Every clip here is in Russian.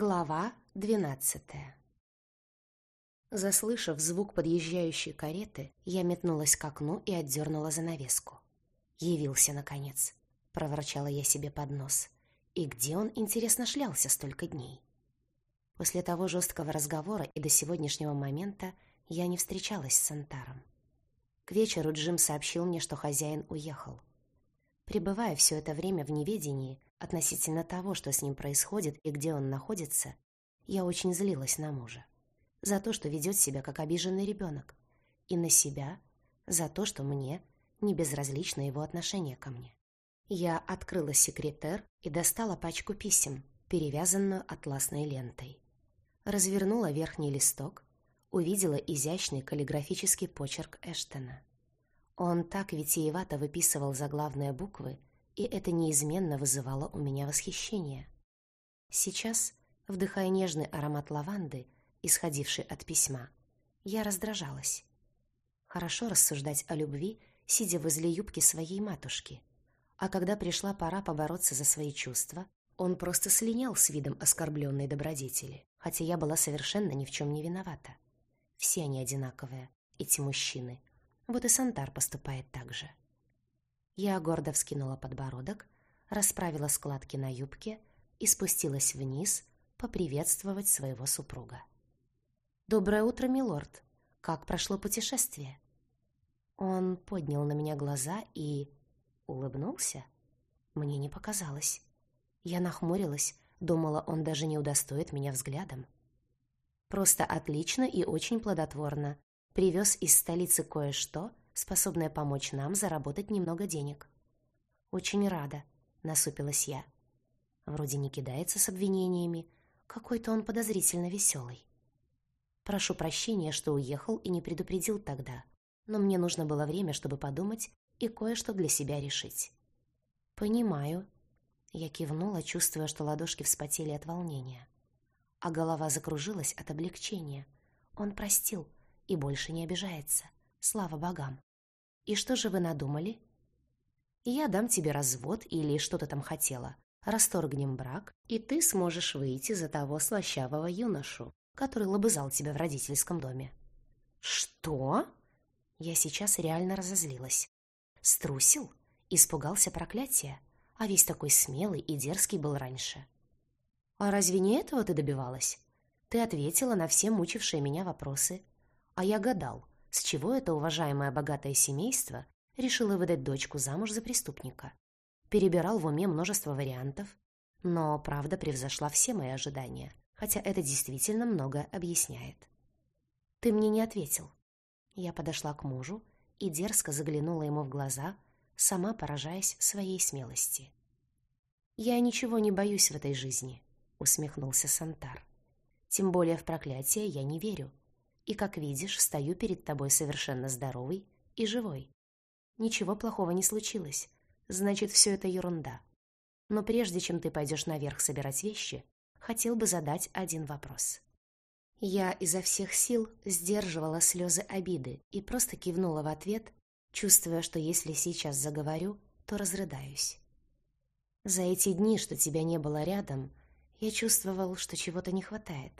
Глава двенадцатая Заслышав звук подъезжающей кареты, я метнулась к окну и отдернула занавеску. «Явился, наконец», — проворчала я себе под нос. «И где он, интересно, шлялся столько дней?» После того жесткого разговора и до сегодняшнего момента я не встречалась с Сантаром. К вечеру Джим сообщил мне, что хозяин уехал. Пребывая все это время в неведении относительно того, что с ним происходит и где он находится, я очень злилась на мужа. За то, что ведет себя как обиженный ребенок. И на себя, за то, что мне не безразлично его отношение ко мне. Я открыла секретер и достала пачку писем, перевязанную атласной лентой. Развернула верхний листок, увидела изящный каллиграфический почерк Эштона. Он так витиевато выписывал заглавные буквы, и это неизменно вызывало у меня восхищение. Сейчас, вдыхая нежный аромат лаванды, исходивший от письма, я раздражалась. Хорошо рассуждать о любви, сидя возле юбки своей матушки. А когда пришла пора побороться за свои чувства, он просто слинял с видом оскорбленной добродетели, хотя я была совершенно ни в чем не виновата. Все они одинаковые, эти мужчины, вот и Сантар поступает так же. Я гордо вскинула подбородок, расправила складки на юбке и спустилась вниз поприветствовать своего супруга. «Доброе утро, милорд! Как прошло путешествие?» Он поднял на меня глаза и... улыбнулся. Мне не показалось. Я нахмурилась, думала, он даже не удостоит меня взглядом. «Просто отлично и очень плодотворно привез из столицы кое-что, способное помочь нам заработать немного денег. «Очень рада», — насупилась я. Вроде не кидается с обвинениями, какой-то он подозрительно веселый. Прошу прощения, что уехал и не предупредил тогда, но мне нужно было время, чтобы подумать и кое-что для себя решить. «Понимаю». Я кивнула, чувствуя, что ладошки вспотели от волнения. А голова закружилась от облегчения. Он простил, и больше не обижается. Слава богам. И что же вы надумали? Я дам тебе развод или что то там хотела. Расторгнем брак, и ты сможешь выйти за того слащавого юношу, который лобызал тебя в родительском доме. Что? Я сейчас реально разозлилась. Струсил? Испугался проклятия? А весь такой смелый и дерзкий был раньше. А разве не этого ты добивалась? Ты ответила на все мучившие меня вопросы, а я гадал, с чего это уважаемое богатое семейство решило выдать дочку замуж за преступника. Перебирал в уме множество вариантов, но правда превзошла все мои ожидания, хотя это действительно многое объясняет. «Ты мне не ответил». Я подошла к мужу и дерзко заглянула ему в глаза, сама поражаясь своей смелости. «Я ничего не боюсь в этой жизни», — усмехнулся Сантар. «Тем более в проклятие я не верю и, как видишь, стою перед тобой совершенно здоровый и живой. Ничего плохого не случилось, значит, все это ерунда. Но прежде чем ты пойдешь наверх собирать вещи, хотел бы задать один вопрос. Я изо всех сил сдерживала слезы обиды и просто кивнула в ответ, чувствуя, что если сейчас заговорю, то разрыдаюсь. За эти дни, что тебя не было рядом, я чувствовал, что чего-то не хватает.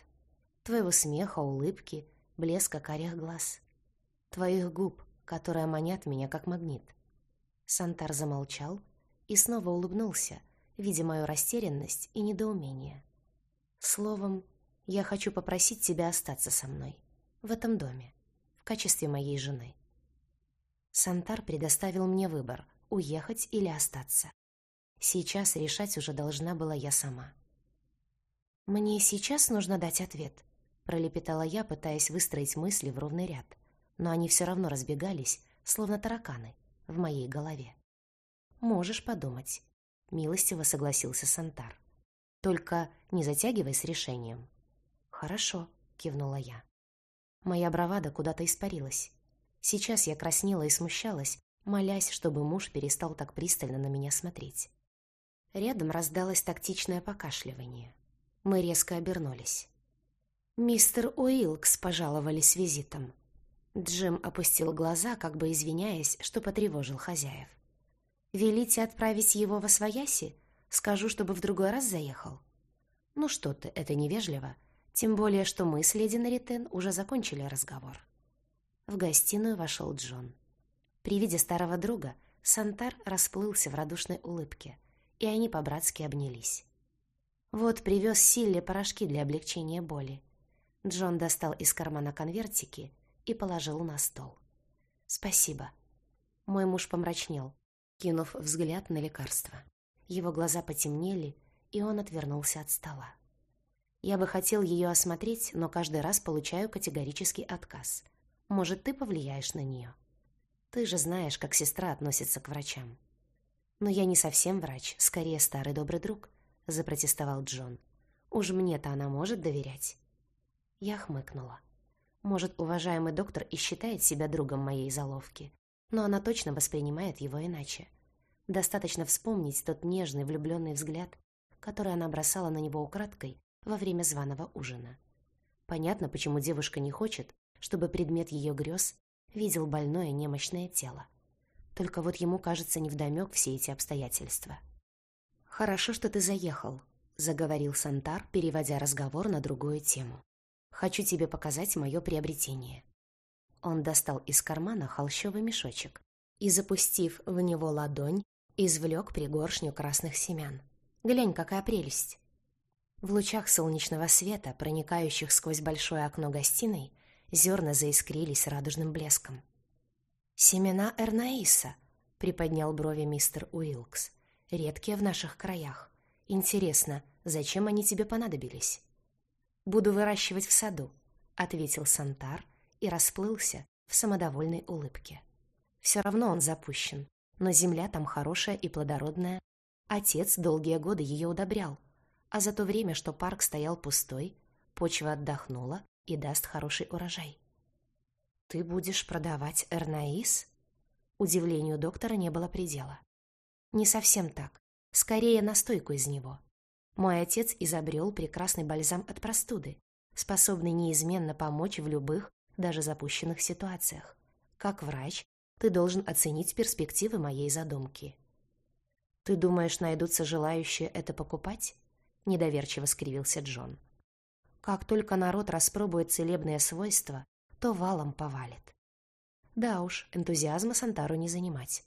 Твоего смеха, улыбки — блеска карих глаз. Твоих губ, которые манят меня как магнит. Сантар замолчал и снова улыбнулся, видя мою растерянность и недоумение. Словом, я хочу попросить тебя остаться со мной, в этом доме, в качестве моей жены. Сантар предоставил мне выбор, уехать или остаться. Сейчас решать уже должна была я сама. Мне сейчас нужно дать ответ пролепетала я, пытаясь выстроить мысли в ровный ряд, но они все равно разбегались, словно тараканы, в моей голове. «Можешь подумать», — милостиво согласился Сантар. «Только не затягивай с решением». «Хорошо», — кивнула я. Моя бравада куда-то испарилась. Сейчас я краснела и смущалась, молясь, чтобы муж перестал так пристально на меня смотреть. Рядом раздалось тактичное покашливание. Мы резко обернулись. «Мистер Уилкс пожаловали с визитом». Джим опустил глаза, как бы извиняясь, что потревожил хозяев. «Велите отправить его во свояси? Скажу, чтобы в другой раз заехал». «Ну что ты, это невежливо. Тем более, что мы с леди Наритен уже закончили разговор». В гостиную вошел Джон. При виде старого друга Сантар расплылся в радушной улыбке, и они по-братски обнялись. «Вот привез Силле порошки для облегчения боли». Джон достал из кармана конвертики и положил на стол. «Спасибо». Мой муж помрачнел, кинув взгляд на лекарство. Его глаза потемнели, и он отвернулся от стола. Я бы хотел ее осмотреть, но каждый раз получаю категорический отказ. Может, ты повлияешь на нее? Ты же знаешь, как сестра относится к врачам. Но я не совсем врач, скорее старый добрый друг, запротестовал Джон. Уж мне-то она может доверять. Я хмыкнула. Может, уважаемый доктор и считает себя другом моей заловки, но она точно воспринимает его иначе. Достаточно вспомнить тот нежный влюбленный взгляд, который она бросала на него украдкой во время званого ужина. Понятно, почему девушка не хочет, чтобы предмет ее грез видел больное немощное тело. Только вот ему кажется невдомек все эти обстоятельства. «Хорошо, что ты заехал», — заговорил Сантар, переводя разговор на другую тему. «Хочу тебе показать мое приобретение». Он достал из кармана холщовый мешочек и, запустив в него ладонь, извлек пригоршню красных семян. «Глянь, какая прелесть!» В лучах солнечного света, проникающих сквозь большое окно гостиной, зерна заискрились радужным блеском. «Семена Эрнаиса», — приподнял брови мистер Уилкс, — «редкие в наших краях. Интересно, зачем они тебе понадобились?» «Буду выращивать в саду», — ответил Сантар и расплылся в самодовольной улыбке. Все равно он запущен, но земля там хорошая и плодородная. Отец долгие годы ее удобрял, а за то время, что парк стоял пустой, почва отдохнула и даст хороший урожай. «Ты будешь продавать Эрнаис?» Удивлению доктора не было предела. «Не совсем так. Скорее настойку из него. Мой отец изобрел прекрасный бальзам от простуды, способный неизменно помочь в любых, даже запущенных ситуациях. Как врач, ты должен оценить перспективы моей задумки. «Ты думаешь, найдутся желающие это покупать?» — недоверчиво скривился Джон. «Как только народ распробует целебные свойства, то валом повалит». Да уж, энтузиазма Сантару не занимать.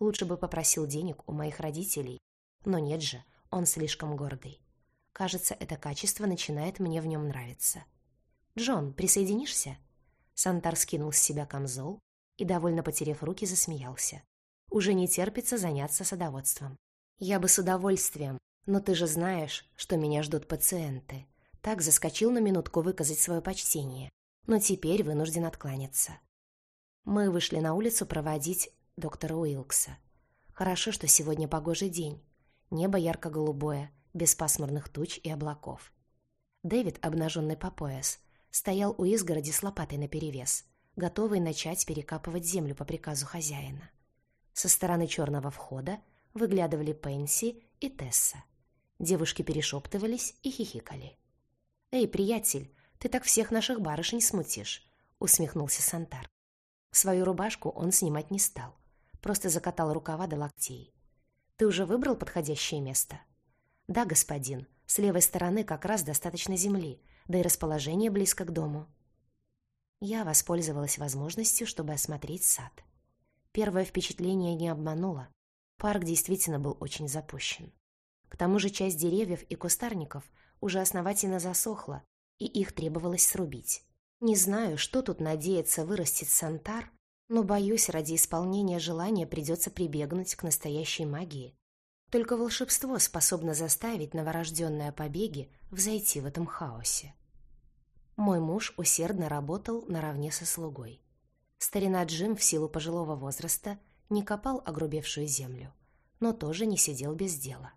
Лучше бы попросил денег у моих родителей. Но нет же, он слишком гордый. Кажется, это качество начинает мне в нем нравиться. «Джон, присоединишься?» Сантар скинул с себя камзол и, довольно потеряв руки, засмеялся. «Уже не терпится заняться садоводством. Я бы с удовольствием, но ты же знаешь, что меня ждут пациенты. Так заскочил на минутку выказать свое почтение, но теперь вынужден откланяться». Мы вышли на улицу проводить доктора Уилкса. Хорошо, что сегодня погожий день. Небо ярко-голубое, без пасмурных туч и облаков. Дэвид, обнаженный по пояс, стоял у изгороди с лопатой наперевес, готовый начать перекапывать землю по приказу хозяина. Со стороны черного входа выглядывали Пенси и Тесса. Девушки перешептывались и хихикали. «Эй, приятель, ты так всех наших барышень смутишь», — усмехнулся Сантар. Свою рубашку он снимать не стал, просто закатал рукава до локтей. «Ты уже выбрал подходящее место?» «Да, господин, с левой стороны как раз достаточно земли, да и расположение близко к дому. Я воспользовалась возможностью, чтобы осмотреть сад. Первое впечатление не обмануло. Парк действительно был очень запущен. К тому же часть деревьев и кустарников уже основательно засохла, и их требовалось срубить. Не знаю, что тут надеется вырастить Сантар, но, боюсь, ради исполнения желания придется прибегнуть к настоящей магии. Только волшебство способно заставить новорожденные побеги взойти в этом хаосе. Мой муж усердно работал наравне со слугой. Старина Джим в силу пожилого возраста не копал огрубевшую землю, но тоже не сидел без дела.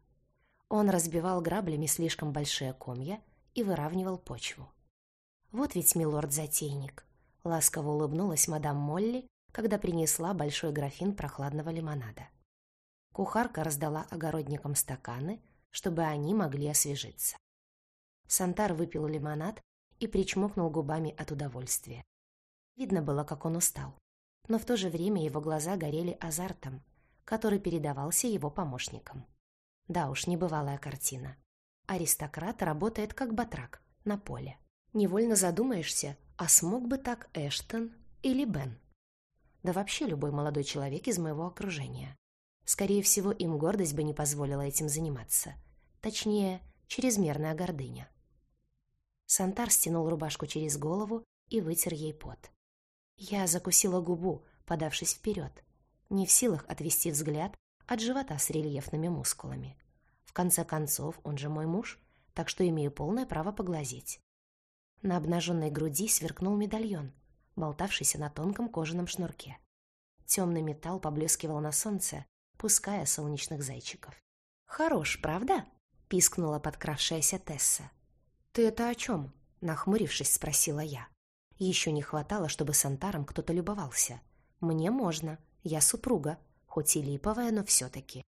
Он разбивал граблями слишком большие комья и выравнивал почву. «Вот ведь милорд-затейник!» — ласково улыбнулась мадам Молли, когда принесла большой графин прохладного лимонада. Кухарка раздала огородникам стаканы, чтобы они могли освежиться. Сантар выпил лимонад и причмокнул губами от удовольствия. Видно было, как он устал. Но в то же время его глаза горели азартом, который передавался его помощникам. Да уж, небывалая картина. Аристократ работает как батрак на поле. Невольно задумаешься, а смог бы так Эштон или Бен? Да вообще любой молодой человек из моего окружения. Скорее всего, им гордость бы не позволила этим заниматься. Точнее, чрезмерная гордыня. Сантар стянул рубашку через голову и вытер ей пот. Я закусила губу, подавшись вперед, не в силах отвести взгляд от живота с рельефными мускулами. В конце концов, он же мой муж, так что имею полное право поглазеть. На обнаженной груди сверкнул медальон, болтавшийся на тонком кожаном шнурке. Темный металл поблескивал на солнце, пуская солнечных зайчиков. «Хорош, правда?» — пискнула подкравшаяся Тесса. «Ты это о чем?» — нахмурившись, спросила я. Еще не хватало, чтобы с Антаром кто-то любовался. Мне можно, я супруга, хоть и липовая, но все-таки.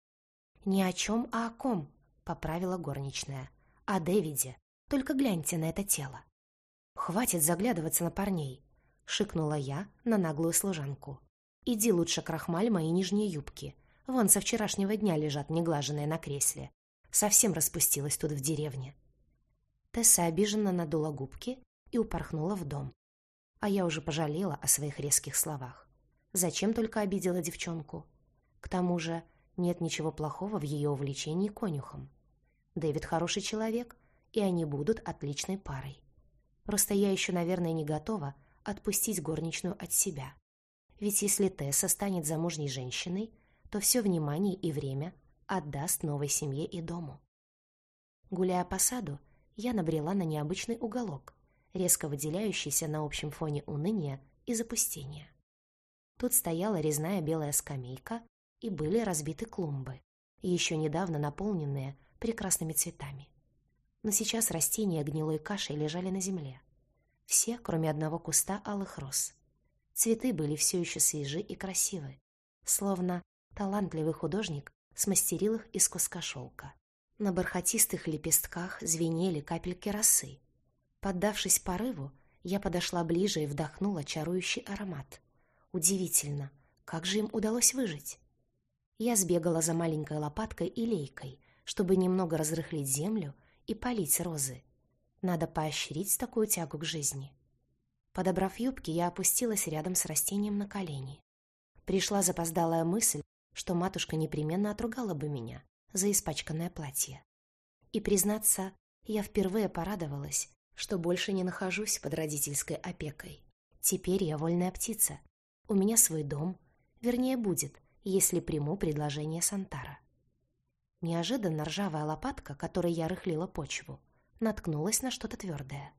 «Ни о чем, а о ком», — поправила горничная. «О Дэвиде. Только гляньте на это тело». «Хватит заглядываться на парней», — шикнула я на наглую служанку. «Иди лучше крахмаль мои нижние юбки. Вон со вчерашнего дня лежат неглаженные на кресле. Совсем распустилась тут в деревне». Тесса обиженно надула губки и упорхнула в дом. А я уже пожалела о своих резких словах. Зачем только обидела девчонку? К тому же нет ничего плохого в ее увлечении конюхом. Дэвид хороший человек, и они будут отличной парой. Просто я еще, наверное, не готова отпустить горничную от себя. Ведь если Тесса станет замужней женщиной, то все внимание и время отдаст новой семье и дому. Гуляя по саду, я набрела на необычный уголок, резко выделяющийся на общем фоне уныния и запустения. Тут стояла резная белая скамейка и были разбиты клумбы, еще недавно наполненные прекрасными цветами. Но сейчас растения гнилой кашей лежали на земле. Все, кроме одного куста алых роз. Цветы были все еще свежи и красивы, словно талантливый художник смастерил их из куска шелка. На бархатистых лепестках звенели капельки росы. Поддавшись порыву, я подошла ближе и вдохнула чарующий аромат. Удивительно, как же им удалось выжить? Я сбегала за маленькой лопаткой и лейкой, чтобы немного разрыхлить землю и полить розы. Надо поощрить такую тягу к жизни. Подобрав юбки, я опустилась рядом с растением на колени. Пришла запоздалая мысль, что матушка непременно отругала бы меня за испачканное платье. И, признаться, я впервые порадовалась, что больше не нахожусь под родительской опекой. Теперь я вольная птица, у меня свой дом, вернее, будет, если приму предложение Сантара. Неожиданно ржавая лопатка, которой я рыхлила почву, наткнулась на что-то твердое.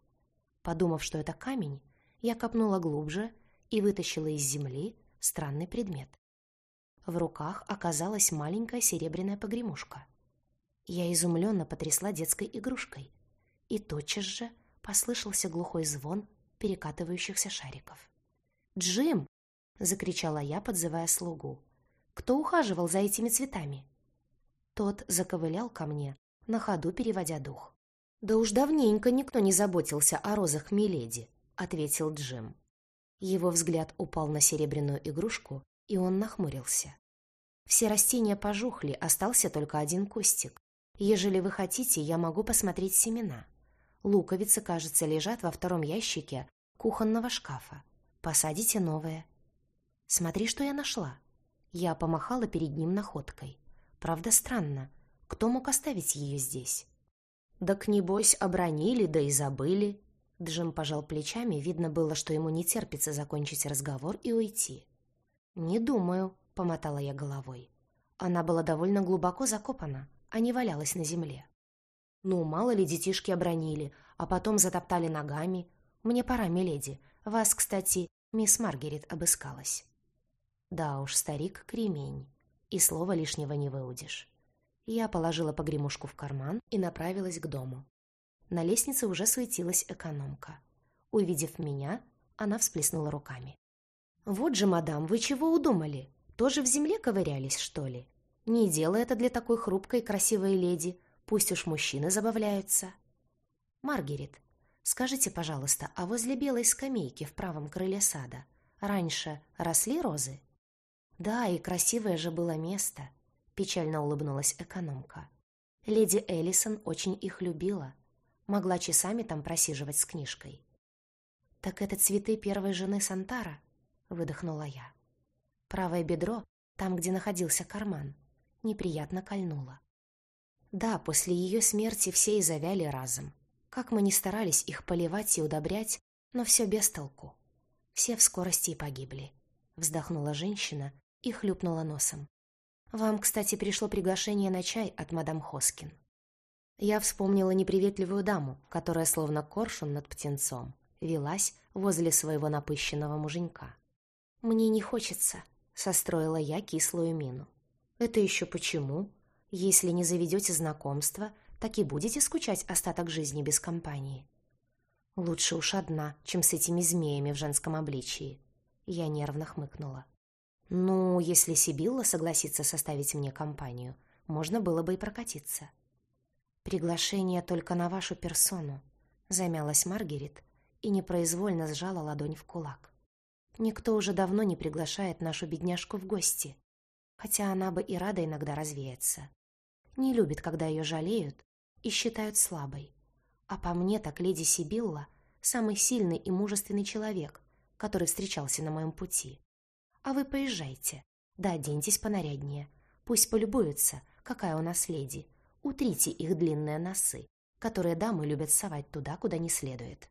Подумав, что это камень, я копнула глубже и вытащила из земли странный предмет. В руках оказалась маленькая серебряная погремушка. Я изумленно потрясла детской игрушкой, и тотчас же послышался глухой звон перекатывающихся шариков. «Джим!» закричала я, подзывая слугу. Кто ухаживал за этими цветами? Тот заковылял ко мне, на ходу переводя дух. Да уж давненько никто не заботился о розах Миледи, ответил Джим. Его взгляд упал на серебряную игрушку, и он нахмурился. Все растения пожухли, остался только один кустик. Ежели вы хотите, я могу посмотреть семена. Луковицы, кажется, лежат во втором ящике кухонного шкафа. Посадите новые. Смотри, что я нашла. Я помахала перед ним находкой. Правда, странно. Кто мог оставить ее здесь? Да к небось обронили, да и забыли. Джим пожал плечами, видно было, что ему не терпится закончить разговор и уйти. «Не думаю», — помотала я головой. Она была довольно глубоко закопана, а не валялась на земле. «Ну, мало ли детишки обронили, а потом затоптали ногами. Мне пора, миледи. Вас, кстати, мисс Маргарет обыскалась». Да уж, старик — кремень. И слова лишнего не выудишь. Я положила погремушку в карман и направилась к дому. На лестнице уже суетилась экономка. Увидев меня, она всплеснула руками. «Вот же, мадам, вы чего удумали? Тоже в земле ковырялись, что ли? Не делай это для такой хрупкой и красивой леди. Пусть уж мужчины забавляются». «Маргарет, скажите, пожалуйста, а возле белой скамейки в правом крыле сада раньше росли розы?» «Да, и красивое же было место», — печально улыбнулась экономка. Леди Эллисон очень их любила. Могла часами там просиживать с книжкой. «Так это цветы первой жены Сантара?» — выдохнула я. Правое бедро, там, где находился карман, неприятно кольнуло. Да, после ее смерти все и завяли разом. Как мы ни старались их поливать и удобрять, но все без толку. Все в скорости и погибли. Вздохнула женщина и хлюпнула носом. «Вам, кстати, пришло приглашение на чай от мадам Хоскин». Я вспомнила неприветливую даму, которая, словно коршун над птенцом, велась возле своего напыщенного муженька. «Мне не хочется», — состроила я кислую мину. «Это еще почему? Если не заведете знакомство, так и будете скучать остаток жизни без компании». «Лучше уж одна, чем с этими змеями в женском обличии», — я нервно хмыкнула. «Ну, если Сибилла согласится составить мне компанию, можно было бы и прокатиться». «Приглашение только на вашу персону», — замялась Маргарет и непроизвольно сжала ладонь в кулак. «Никто уже давно не приглашает нашу бедняжку в гости, хотя она бы и рада иногда развеяться. Не любит, когда ее жалеют и считают слабой. А по мне так леди Сибилла — самый сильный и мужественный человек, который встречался на моем пути. А вы поезжайте. Да, оденьтесь понаряднее. Пусть полюбуются, какая у нас леди. Утрите их длинные носы, которые дамы любят совать туда, куда не следует.